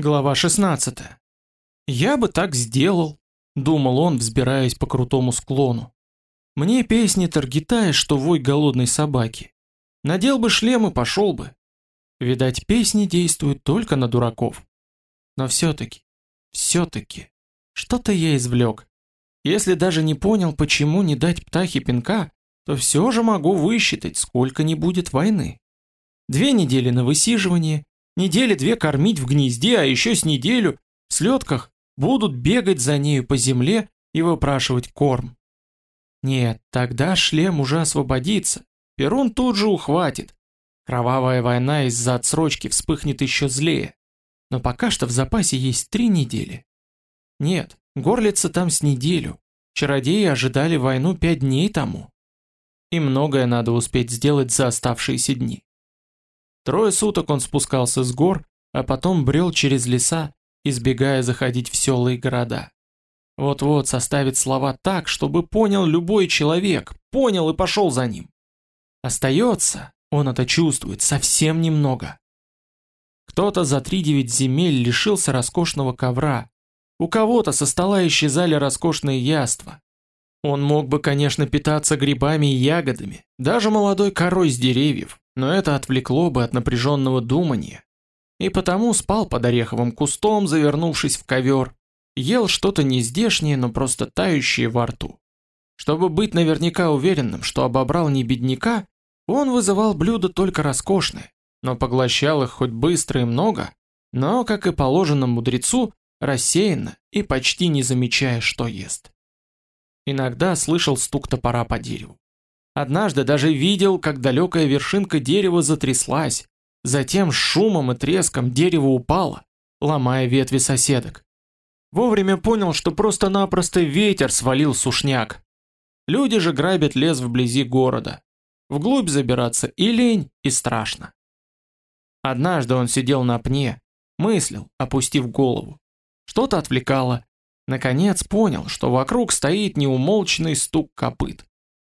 Глава 16. «Я бы так сделал», — думал он, взбираясь по крутому склону. «Мне песни Таргитая, что вой голодной собаки. Надел бы шлем и пошел бы. Видать, песни действуют только на дураков. Но все-таки, все-таки, что-то я извлек. Если даже не понял, почему не дать птахе пинка, то все же могу высчитать, сколько не будет войны. Две недели на высиживание, Недели две кормить в гнезде, а еще с неделю в слетках будут бегать за нею по земле и выпрашивать корм. Нет, тогда шлем уже освободится. Перун тут же ухватит. Кровавая война из-за отсрочки вспыхнет еще злее. Но пока что в запасе есть три недели. Нет, горлица там с неделю. Чародеи ожидали войну пять дней тому. И многое надо успеть сделать за оставшиеся дни. Трое суток он спускался с гор, а потом брел через леса, избегая заходить в села и города. Вот-вот составит слова так, чтобы понял любой человек, понял и пошел за ним. Остается, он это чувствует, совсем немного. Кто-то за три девять земель лишился роскошного ковра, у кого-то со стола исчезали роскошные яства. Он мог бы, конечно, питаться грибами и ягодами, даже молодой корой с деревьев, но это отвлекло бы от напряженного думания. И потому спал под ореховым кустом, завернувшись в ковер, ел что-то нездешнее, но просто тающее во рту. Чтобы быть наверняка уверенным, что обобрал не бедняка, он вызывал блюда только роскошные, но поглощал их хоть быстро и много, но, как и положено мудрецу, рассеянно и почти не замечая, что ест. Иногда слышал стук топора по дереву. Однажды даже видел, как далекая вершинка дерева затряслась, затем с шумом и треском дерево упало, ломая ветви соседок. Вовремя понял, что просто-напросто ветер свалил сушняк. Люди же грабят лес вблизи города. Вглубь забираться и лень, и страшно. Однажды он сидел на пне, мыслил, опустив голову. Что-то отвлекало. Наконец понял, что вокруг стоит неумолчный стук копыт.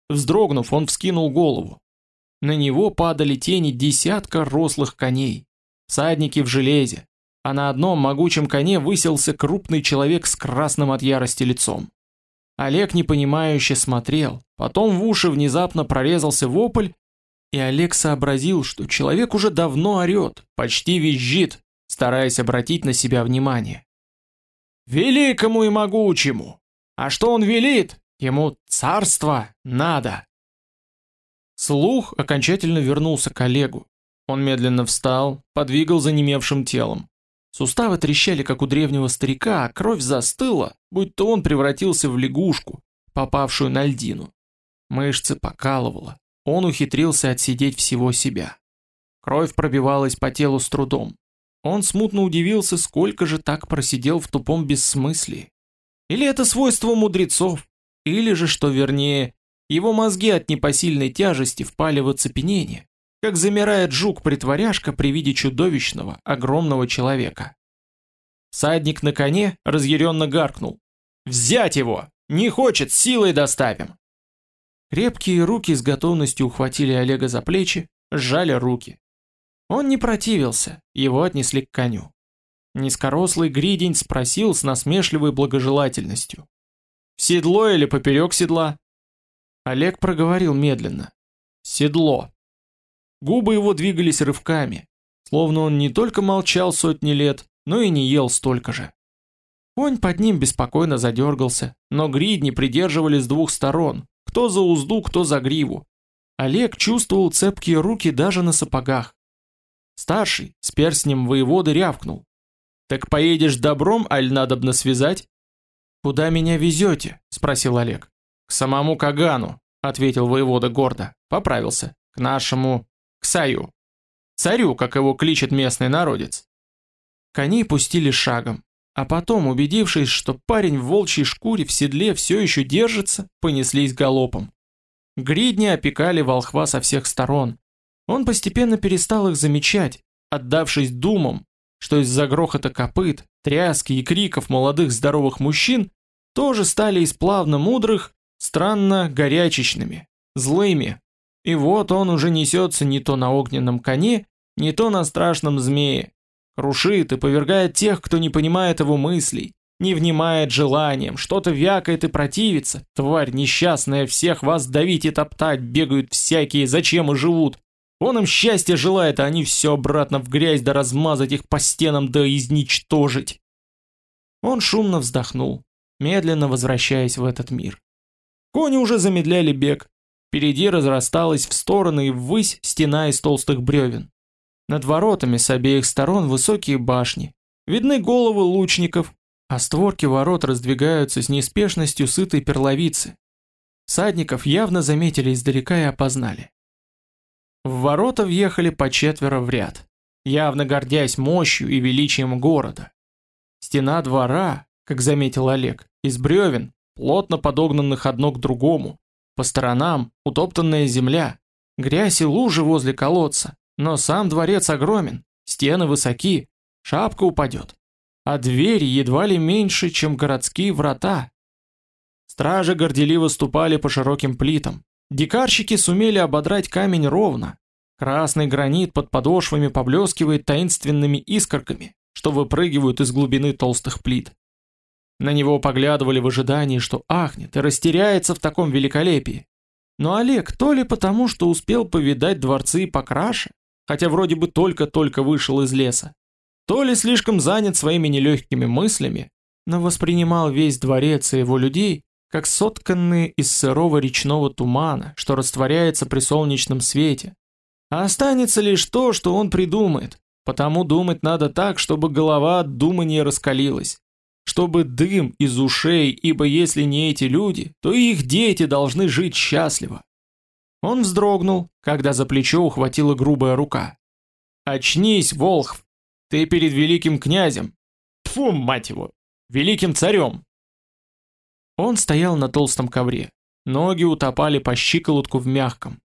Вздрогнув, он вскинул голову. На него падали тени десятка рослых коней, всадники в железе, а на одном могучем коне высился крупный человек с красным от ярости лицом. Олег непонимающе смотрел, потом в уши внезапно прорезался вопль, и Олег сообразил, что человек уже давно орет, почти визжит, стараясь обратить на себя внимание. «Великому и могучему! А что он велит? Ему царство надо. Слух окончательно вернулся к Олегу. Он медленно встал, подвигал занемевшим телом. Суставы трещали, как у древнего старика, а кровь застыла, будто он превратился в лягушку, попавшую на льдину. Мышцы покалывало. Он ухитрился отсидеть всего себя. Кровь пробивалась по телу с трудом. Он смутно удивился, сколько же так просидел в тупом бессмыслии. Или это свойство мудрецов, или же, что вернее, его мозги от непосильной тяжести впали в оцепенение, как замирает жук-притворяшка при виде чудовищного, огромного человека. Садник на коне разъяренно гаркнул. «Взять его! Не хочет, силой доставим!» Крепкие руки с готовностью ухватили Олега за плечи, сжали руки. Он не противился, его отнесли к коню. Низкорослый гридень спросил с насмешливой благожелательностью. В седло или поперек седла? Олег проговорил медленно. Седло. Губы его двигались рывками, словно он не только молчал сотни лет, но и не ел столько же. Конь под ним беспокойно задергался, но гридни придерживали с двух сторон, кто за узду, кто за гриву. Олег чувствовал цепкие руки даже на сапогах. Старший, с перстнем воеводы, рявкнул. «Так поедешь добром, аль надобно связать?» «Куда меня везете?» – спросил Олег. «К самому Кагану», – ответил воевода гордо. Поправился. «К нашему... к Саю. Царю, как его кличет местный народец». Коней пустили шагом, а потом, убедившись, что парень в волчьей шкуре в седле все еще держится, понеслись галопом. Гридни опекали волхва со всех сторон. Он постепенно перестал их замечать, отдавшись думам, что из-за грохота копыт, тряски и криков молодых здоровых мужчин тоже стали из плавно мудрых, странно горячечными, злыми. И вот он уже несется не то на огненном коне, не то на страшном змее. крушит и повергает тех, кто не понимает его мыслей, не внимает желаниям, что-то вякает и противится. Тварь несчастная, всех вас давить и топтать, бегают всякие, зачем и живут. Он им счастья желает, а они все обратно в грязь да размазать их по стенам да изничтожить. Он шумно вздохнул, медленно возвращаясь в этот мир. Кони уже замедляли бег. Впереди разрасталась в стороны и ввысь стена из толстых бревен. Над воротами с обеих сторон высокие башни. Видны головы лучников, а створки ворот раздвигаются с неспешностью сытой перловицы. Садников явно заметили издалека и опознали. В ворота въехали по четверо в ряд, явно гордясь мощью и величием города. Стена двора, как заметил Олег, из бревен, плотно подогнанных одно к другому, по сторонам утоптанная земля, грязь и лужи возле колодца, но сам дворец огромен, стены высоки, шапка упадет а двери едва ли меньше, чем городские врата. Стражи горделиво ступали по широким плитам. Дикарщики сумели ободрать камень ровно. Красный гранит под подошвами поблескивает таинственными искорками, что выпрыгивают из глубины толстых плит. На него поглядывали в ожидании, что ахнет и растеряется в таком великолепии. Но Олег то ли потому, что успел повидать дворцы покраше, хотя вроде бы только-только вышел из леса, то ли слишком занят своими нелегкими мыслями, но воспринимал весь дворец и его людей как сотканные из сырого речного тумана, что растворяется при солнечном свете. А останется лишь то, что он придумает, потому думать надо так, чтобы голова от думания раскалилась, чтобы дым из ушей, ибо если не эти люди, то и их дети должны жить счастливо. Он вздрогнул, когда за плечо ухватила грубая рука. «Очнись, Волхв! Ты перед великим князем. Тфу, мать его, великим царем. Он стоял на толстом ковре. Ноги утопали по щиколотку в мягком.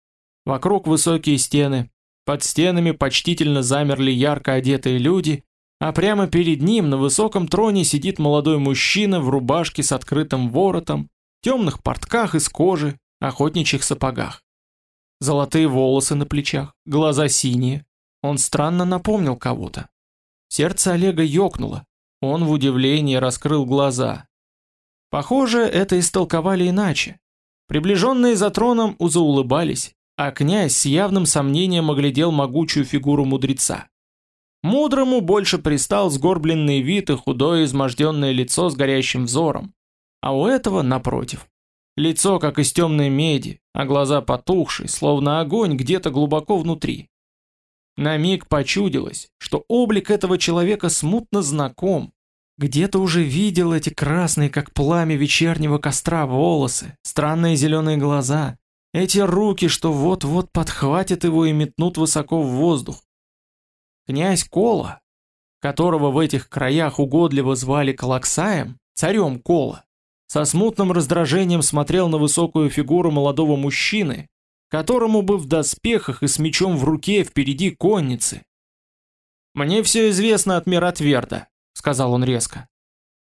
Вокруг высокие стены. Под стенами почтительно замерли ярко одетые люди, а прямо перед ним на высоком троне сидит молодой мужчина в рубашке с открытым воротом, темных портках из кожи, охотничьих сапогах. Золотые волосы на плечах, глаза синие. Он странно напомнил кого-то. Сердце Олега ёкнуло. Он в удивлении раскрыл глаза. Похоже, это истолковали иначе. Приближенные за троном заулыбались, а князь с явным сомнением оглядел могучую фигуру мудреца. Мудрому больше пристал сгорбленный вид и худое изможденное лицо с горящим взором, а у этого, напротив, лицо как из темной меди, а глаза потухшие, словно огонь где-то глубоко внутри. На миг почудилось, что облик этого человека смутно знаком. Где-то уже видел эти красные, как пламя вечернего костра, волосы, странные зеленые глаза, эти руки, что вот-вот подхватят его и метнут высоко в воздух. Князь Кола, которого в этих краях угодливо звали Калаксаем, царем Кола, со смутным раздражением смотрел на высокую фигуру молодого мужчины, которому бы в доспехах и с мечом в руке впереди конницы. «Мне все известно от Миротверда», — сказал он резко.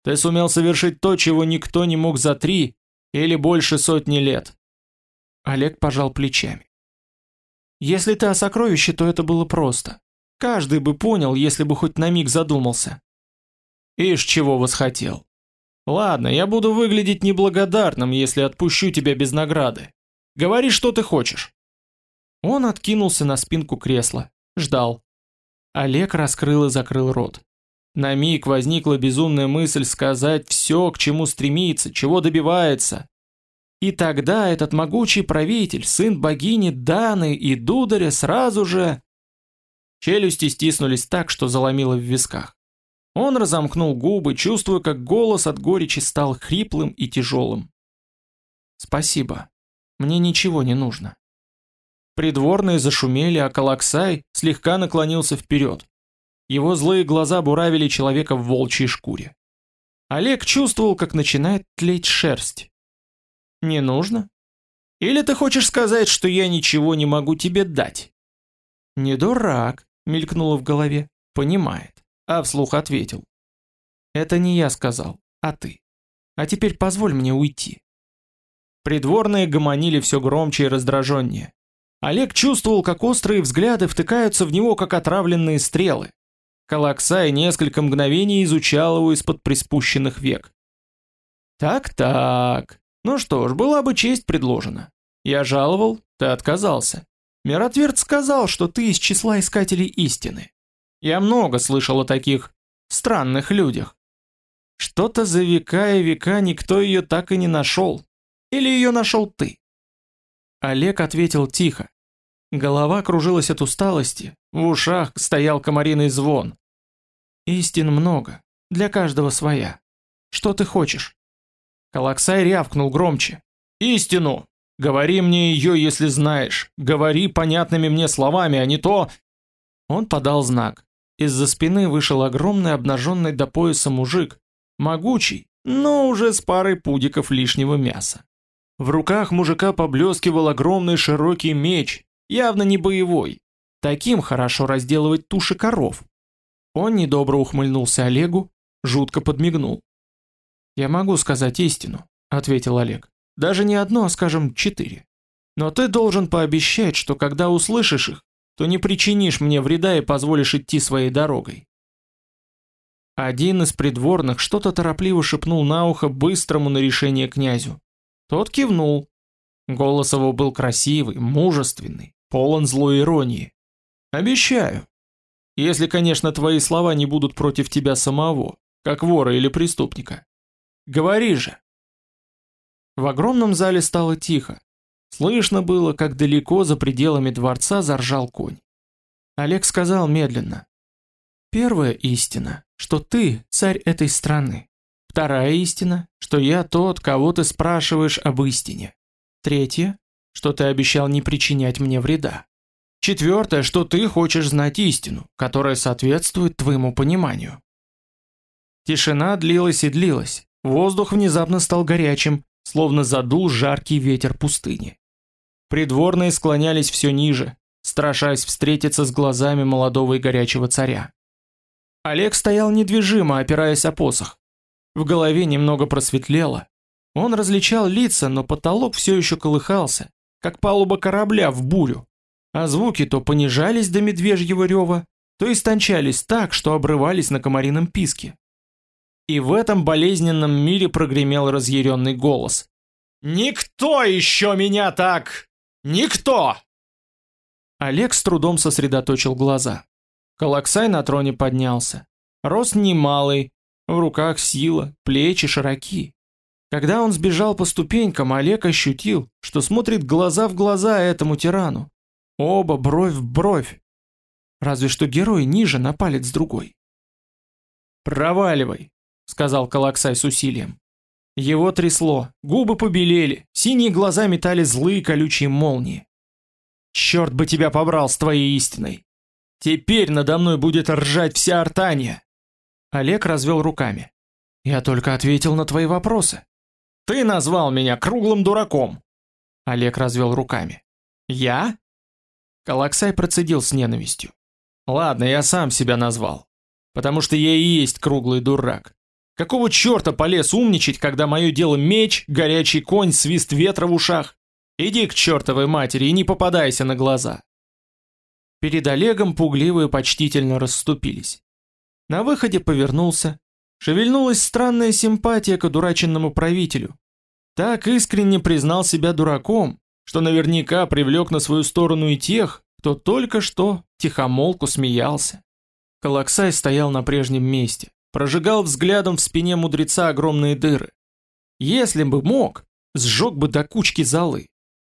«Ты сумел совершить то, чего никто не мог за три или больше сотни лет». Олег пожал плечами. «Если ты о сокровище, то это было просто. Каждый бы понял, если бы хоть на миг задумался». «Ишь, чего восхотел. Ладно, я буду выглядеть неблагодарным, если отпущу тебя без награды. Говори, что ты хочешь. Он откинулся на спинку кресла, ждал. Олег раскрыл и закрыл рот. На миг возникла безумная мысль сказать все, к чему стремится, чего добивается. И тогда этот могучий правитель, сын богини Даны и Дударя, сразу же... Челюсти стиснулись так, что заломило в висках. Он разомкнул губы, чувствуя, как голос от горечи стал хриплым и тяжелым. «Спасибо», мне ничего не нужно. Придворные зашумели, а Калаксай слегка наклонился вперед. Его злые глаза буравили человека в волчьей шкуре. Олег чувствовал, как начинает тлеть шерсть. «Не нужно? Или ты хочешь сказать, что я ничего не могу тебе дать?» «Не дурак», — мелькнуло в голове. «Понимает», а вслух ответил. «Это не я сказал, а ты. А теперь позволь мне уйти». Придворные гомонили все громче и раздраженнее. Олег чувствовал, как острые взгляды втыкаются в него, как отравленные стрелы. Калаксай несколько мгновений изучал его из-под приспущенных век. Так-так. Ну что ж, была бы честь предложена. Я жаловал, ты отказался. Миротверд сказал, что ты из числа искателей истины. Я много слышал о таких странных людях. Что-то за века и века никто ее так и не нашел. Или ее нашел ты? Олег ответил тихо. Голова кружилась от усталости, в ушах стоял комариный звон. Истин много, для каждого своя. Что ты хочешь? Калаксай рявкнул громче. Истину! Говори мне ее, если знаешь. Говори понятными мне словами, а не то... Он подал знак. Из-за спины вышел огромный обнаженный до пояса мужик, могучий, но уже с парой пудиков лишнего мяса. В руках мужика поблескивал огромный широкий меч, явно не боевой. Таким хорошо разделывать туши коров. Он недобро ухмыльнулся Олегу, жутко подмигнул. «Я могу сказать истину», — ответил Олег. «Даже не одно, а, скажем, четыре. Но ты должен пообещать, что когда услышишь их, то не причинишь мне вреда и позволишь идти своей дорогой». Один из придворных что-то торопливо шепнул на ухо быстрому на решение князю. Тот кивнул. Голос его был красивый, мужественный, полон злой иронии. «Обещаю. Если, конечно, твои слова не будут против тебя самого, как вора или преступника. Говори же!» В огромном зале стало тихо. Слышно было, как далеко за пределами дворца заржал конь. Олег сказал медленно. «Первая истина, что ты царь этой страны. Вторая истина, что я тот, кого ты спрашиваешь об истине. Третья, что ты обещал не причинять мне вреда. Четвертое, что ты хочешь знать истину, которая соответствует твоему пониманию. Тишина длилась и длилась. Воздух внезапно стал горячим, словно задул жаркий ветер пустыни. Придворные склонялись все ниже, страшась встретиться с глазами молодого и горячего царя. Олег стоял недвижимо, опираясь о посох. В голове немного просветлело. Он различал лица, но потолок все еще колыхался, как палуба корабля в бурю. А звуки то понижались до медвежьего рева, то истончались так, что обрывались на комарином писке. И в этом болезненном мире прогремел разъяренный голос. «Никто еще меня так! Никто!» Олег с трудом сосредоточил глаза. Калаксай на троне поднялся. Рост немалый, в руках сила, плечи широки. Когда он сбежал по ступенькам, Олег ощутил, что смотрит глаза в глаза этому тирану. Оба бровь в бровь. Разве что герой ниже на палец другой. «Проваливай», — сказал Калаксай с усилием. Его трясло, губы побелели, синие глаза метали злые колючие молнии. «Черт бы тебя побрал с твоей истиной! Теперь надо мной будет ржать вся Артания!» Олег развел руками. Я только ответил на твои вопросы. Ты назвал меня круглым дураком. Олег развел руками. Я? Калаксай процедил с ненавистью. Ладно, я сам себя назвал. Потому что я и есть круглый дурак. Какого черта полез умничать, когда мое дело меч, горячий конь, свист ветра в ушах? Иди к чертовой матери и не попадайся на глаза. Перед Олегом пугливые почтительно расступились. На выходе повернулся. Шевельнулась странная симпатия к одураченному правителю. Так искренне признал себя дураком, что наверняка привлек на свою сторону и тех, кто только что тихомолку смеялся. Калаксай стоял на прежнем месте, прожигал взглядом в спине мудреца огромные дыры. Если бы мог, сжег бы до кучки золы.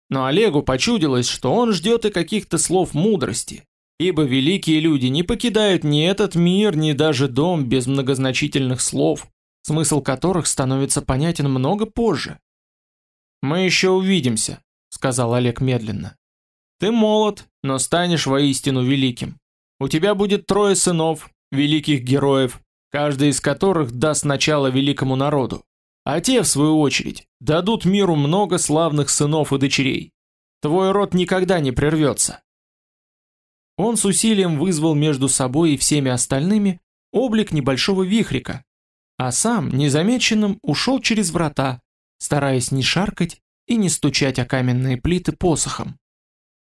Но Олегу почудилось, что он ждет и каких-то слов мудрости, Ибо великие люди не покидают ни этот мир, ни даже дом без многозначительных слов, смысл которых становится понятен много позже. «Мы еще увидимся», — сказал Олег медленно. «Ты молод, но станешь воистину великим. У тебя будет трое сынов, великих героев, каждый из которых даст начало великому народу. А те, в свою очередь, дадут миру много славных сынов и дочерей. Твой род никогда не прервется. Он с усилием вызвал между собой и всеми остальными облик небольшого вихрика, а сам, незамеченным, ушел через врата, стараясь не шаркать и не стучать о каменные плиты посохом.